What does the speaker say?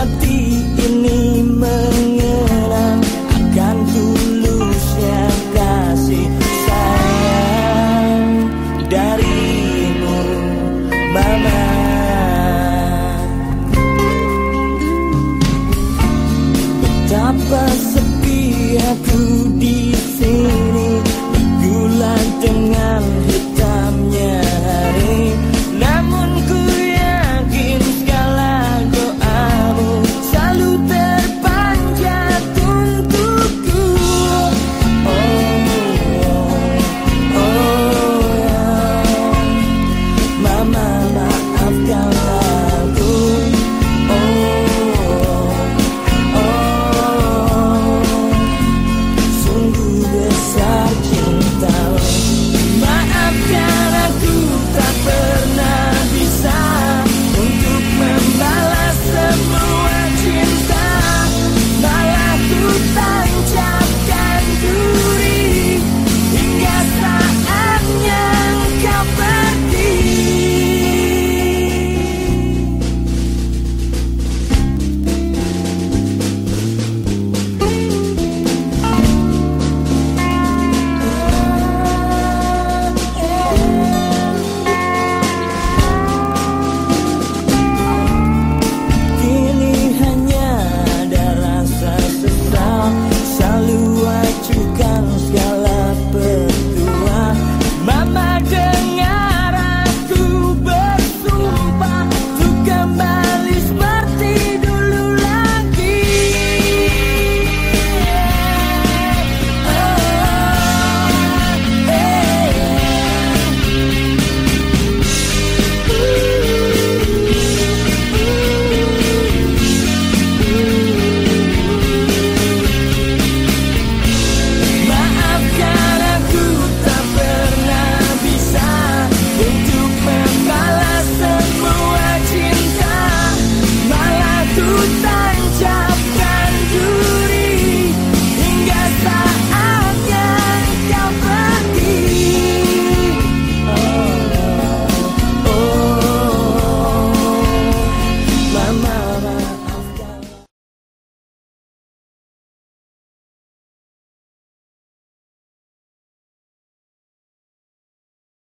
hati ini mengenang akan tulusnya kasih sayang darimu mama. Betapa sepi aku di sini bergulat dengan shine.